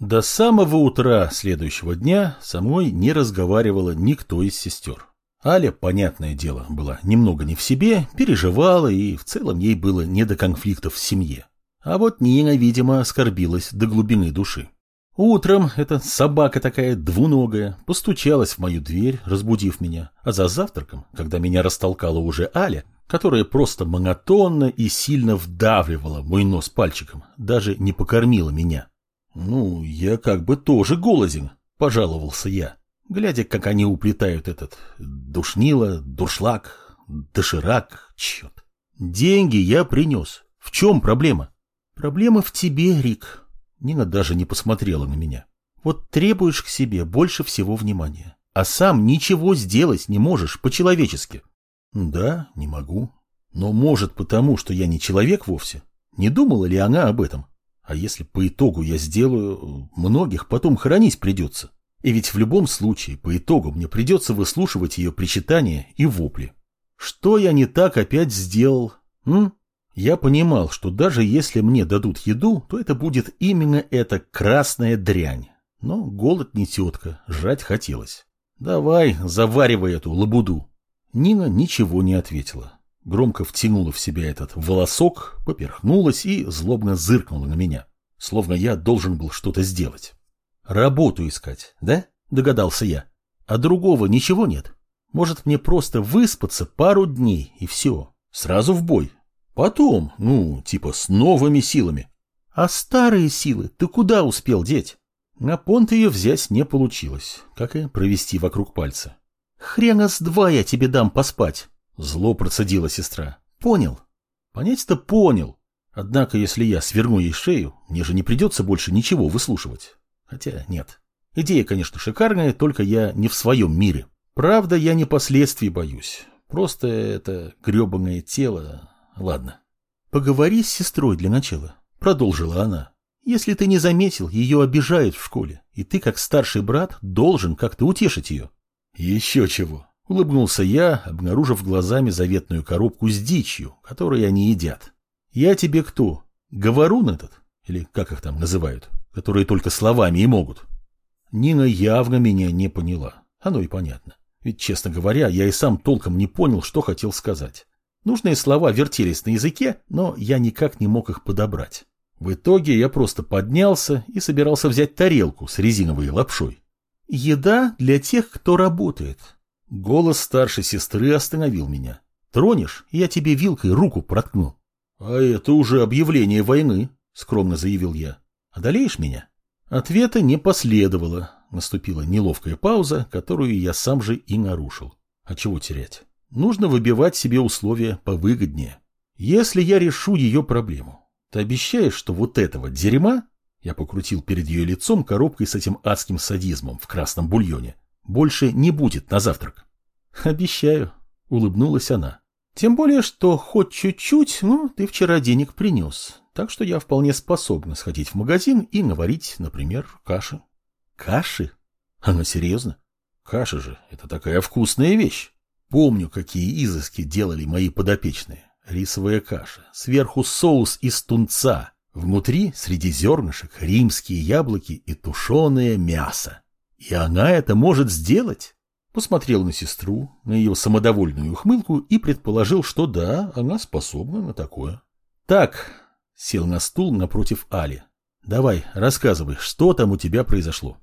До самого утра следующего дня со мной не разговаривала никто из сестер. Аля, понятное дело, была немного не в себе, переживала, и в целом ей было не до конфликтов в семье. А вот Нина, видимо, оскорбилась до глубины души. Утром эта собака такая двуногая постучалась в мою дверь, разбудив меня, а за завтраком, когда меня растолкала уже Аля, которая просто монотонно и сильно вдавливала мой нос пальчиком, даже не покормила меня. Ну, я как бы тоже голоден, пожаловался я, глядя, как они уплетают этот душнило, дуршлаг, доширак, черт. Деньги я принес. В чем проблема? Проблема в тебе, Рик, Нина даже не посмотрела на меня. Вот требуешь к себе больше всего внимания, а сам ничего сделать не можешь по-человечески. Да, не могу. Но может потому, что я не человек вовсе? Не думала ли она об этом? А если по итогу я сделаю, многих потом хоронить придется. И ведь в любом случае, по итогу, мне придется выслушивать ее причитания и вопли. Что я не так опять сделал? М? Я понимал, что даже если мне дадут еду, то это будет именно эта красная дрянь. Но голод не тетка, жрать хотелось. Давай, заваривай эту лабуду. Нина ничего не ответила. Громко втянула в себя этот волосок, поперхнулась и злобно зыркнула на меня. Словно я должен был что-то сделать. Работу искать, да? Догадался я. А другого ничего нет? Может мне просто выспаться пару дней и все. Сразу в бой, Потом, ну, типа с новыми силами. А старые силы ты куда успел деть? На понт ее взять не получилось, как и провести вокруг пальца. Хрена с два я тебе дам поспать, зло процедила сестра. Понял? Понять-то понял. Однако, если я сверну ей шею, мне же не придется больше ничего выслушивать. Хотя нет. Идея, конечно, шикарная, только я не в своем мире. Правда, я не последствий боюсь. Просто это гребаное тело Ладно. Поговори с сестрой для начала, продолжила она. Если ты не заметил, ее обижают в школе, и ты, как старший брат, должен как-то утешить ее. Еще чего. Улыбнулся я, обнаружив глазами заветную коробку с дичью, которую они едят. Я тебе кто? Говорун этот? Или как их там называют? Которые только словами и могут. Нина явно меня не поняла. Оно и понятно. Ведь, честно говоря, я и сам толком не понял, что хотел сказать. Нужные слова вертелись на языке, но я никак не мог их подобрать. В итоге я просто поднялся и собирался взять тарелку с резиновой лапшой. «Еда для тех, кто работает». Голос старшей сестры остановил меня. «Тронешь, я тебе вилкой руку проткну». «А это уже объявление войны», — скромно заявил я. «Одолеешь меня?» Ответа не последовало. Наступила неловкая пауза, которую я сам же и нарушил. А чего терять? Нужно выбивать себе условия повыгоднее. Если я решу ее проблему, ты обещаешь, что вот этого дерьма, я покрутил перед ее лицом коробкой с этим адским садизмом в красном бульоне, больше не будет на завтрак? Обещаю, улыбнулась она. Тем более, что хоть чуть-чуть, ну, ты вчера денег принес, так что я вполне способна сходить в магазин и наварить, например, каши. Каши? Она серьезно? Каша же, это такая вкусная вещь. Помню, какие изыски делали мои подопечные. Рисовая каша, сверху соус из тунца, внутри среди зернышек римские яблоки и тушеное мясо. И она это может сделать? Посмотрел на сестру, на ее самодовольную ухмылку и предположил, что да, она способна на такое. Так, сел на стул напротив Али. Давай, рассказывай, что там у тебя произошло.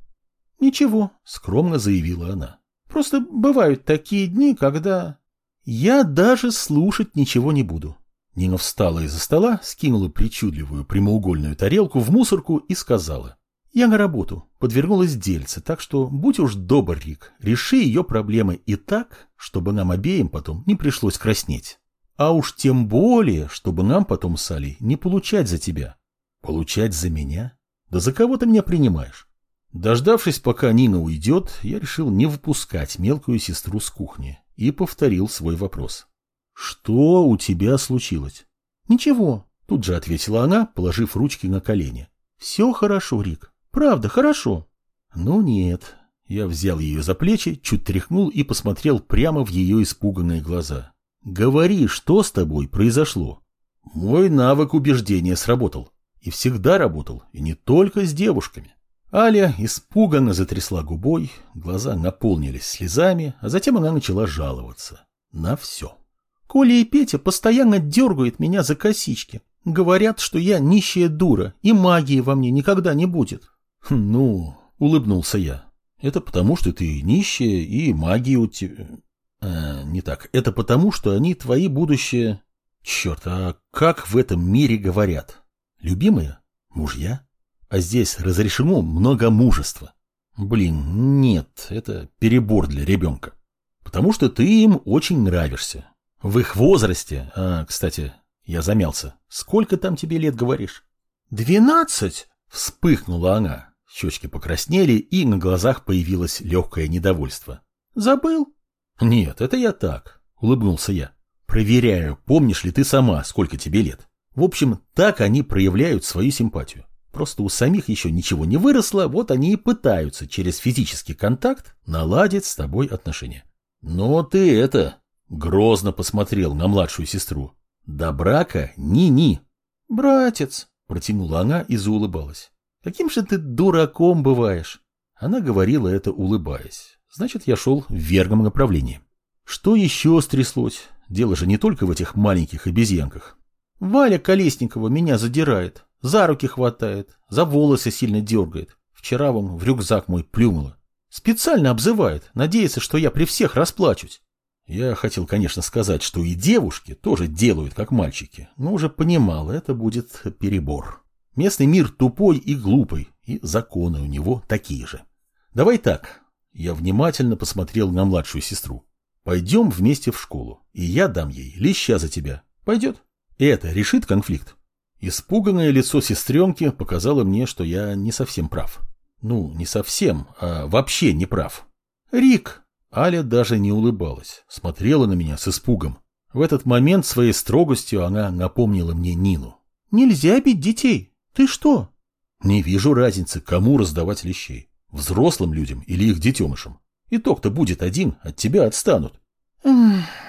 Ничего, скромно заявила она. Просто бывают такие дни, когда... Я даже слушать ничего не буду. Нина встала из-за стола, скинула причудливую прямоугольную тарелку в мусорку и сказала. Я на работу, подвернулась дельце, так что будь уж добр, Рик, реши ее проблемы и так, чтобы нам обеим потом не пришлось краснеть. А уж тем более, чтобы нам потом с не получать за тебя. Получать за меня? Да за кого ты меня принимаешь? Дождавшись, пока Нина уйдет, я решил не выпускать мелкую сестру с кухни и повторил свой вопрос. «Что у тебя случилось?» «Ничего», — тут же ответила она, положив ручки на колени. «Все хорошо, Рик. Правда, хорошо». «Ну нет». Я взял ее за плечи, чуть тряхнул и посмотрел прямо в ее испуганные глаза. «Говори, что с тобой произошло?» Мой навык убеждения сработал. И всегда работал, и не только с девушками. Аля испуганно затрясла губой, глаза наполнились слезами, а затем она начала жаловаться. На все. Коля и Петя постоянно дергают меня за косички. Говорят, что я нищая дура, и магии во мне никогда не будет. Хм, ну, улыбнулся я. Это потому, что ты нищая, и магии у тебя... А, не так. Это потому, что они твои будущее... Черт, а как в этом мире говорят? Любимые? Мужья? А здесь разрешено много мужества. Блин, нет, это перебор для ребенка. Потому что ты им очень нравишься. В их возрасте... А, кстати, я замялся. Сколько там тебе лет, говоришь? Двенадцать? Вспыхнула она. Щечки покраснели, и на глазах появилось легкое недовольство. Забыл? Нет, это я так, улыбнулся я. Проверяю, помнишь ли ты сама, сколько тебе лет. В общем, так они проявляют свою симпатию. Просто у самих еще ничего не выросло, вот они и пытаются через физический контакт наладить с тобой отношения. Но ты это... Грозно посмотрел на младшую сестру. До брака ни-ни. Братец, протянула она и заулыбалась. Каким же ты дураком бываешь? Она говорила это, улыбаясь. Значит, я шел в верном направлении. Что еще стряслось? Дело же не только в этих маленьких обезьянках. Валя Колесникова меня задирает, за руки хватает, за волосы сильно дергает. Вчера вон в рюкзак мой плюнула. Специально обзывает, надеется, что я при всех расплачусь. Я хотел, конечно, сказать, что и девушки тоже делают, как мальчики, но уже понимал, это будет перебор. Местный мир тупой и глупый, и законы у него такие же. Давай так. Я внимательно посмотрел на младшую сестру. Пойдем вместе в школу, и я дам ей леща за тебя. Пойдет? Это решит конфликт? Испуганное лицо сестренки показало мне, что я не совсем прав. Ну, не совсем, а вообще не прав. Рик! Аля даже не улыбалась, смотрела на меня с испугом. В этот момент своей строгостью она напомнила мне Нину. Нельзя бить детей. Ты что? Не вижу разницы, кому раздавать лещей. Взрослым людям или их детенышам. Итог-то будет один, от тебя отстанут.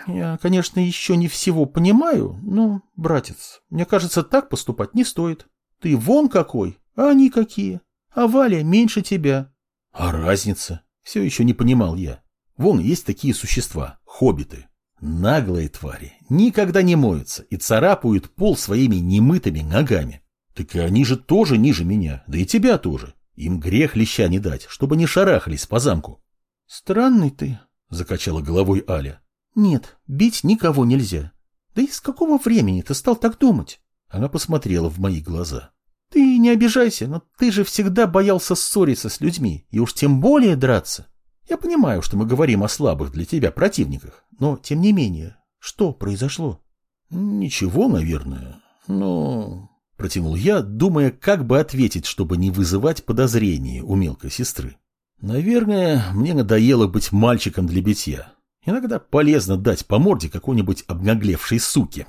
Я, конечно, еще не всего понимаю, но, братец, мне кажется, так поступать не стоит. Ты вон какой, а они какие. А Валя меньше тебя. А разница? Все еще не понимал я. Вон есть такие существа, хоббиты. Наглые твари, никогда не моются и царапают пол своими немытыми ногами. Так и они же тоже ниже меня, да и тебя тоже. Им грех леща не дать, чтобы не шарахались по замку. — Странный ты, — закачала головой Аля. — Нет, бить никого нельзя. Да и с какого времени ты стал так думать? Она посмотрела в мои глаза. — Ты не обижайся, но ты же всегда боялся ссориться с людьми, и уж тем более драться. Я понимаю, что мы говорим о слабых для тебя противниках, но, тем не менее, что произошло? — Ничего, наверное, но... Протянул я, думая, как бы ответить, чтобы не вызывать подозрений у мелкой сестры. Наверное, мне надоело быть мальчиком для битья. Иногда полезно дать по морде какой-нибудь обнаглевшей суке.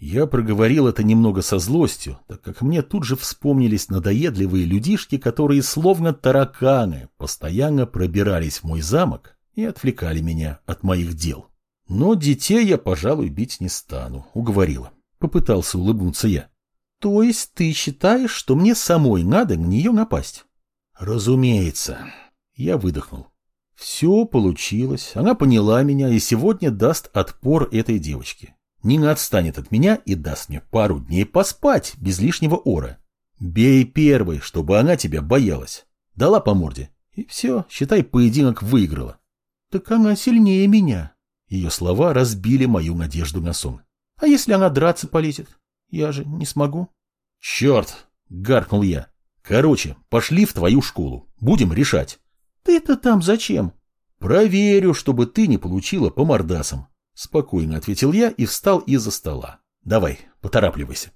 Я проговорил это немного со злостью, так как мне тут же вспомнились надоедливые людишки, которые словно тараканы постоянно пробирались в мой замок и отвлекали меня от моих дел. Но детей я, пожалуй, бить не стану, уговорила. Попытался улыбнуться я. То есть ты считаешь, что мне самой надо на нее напасть? Разумеется. Я выдохнул. Все получилось. Она поняла меня и сегодня даст отпор этой девочке. Нина отстанет от меня и даст мне пару дней поспать без лишнего ора. Бей первой, чтобы она тебя боялась. Дала по морде. И все, считай, поединок выиграла. Так она сильнее меня. Ее слова разбили мою надежду на сон. А если она драться полезет? Я же не смогу. Черт, гаркнул я. Короче, пошли в твою школу. Будем решать. Ты-то там зачем? Проверю, чтобы ты не получила по мордасам. Спокойно ответил я и встал из-за стола. Давай, поторапливайся.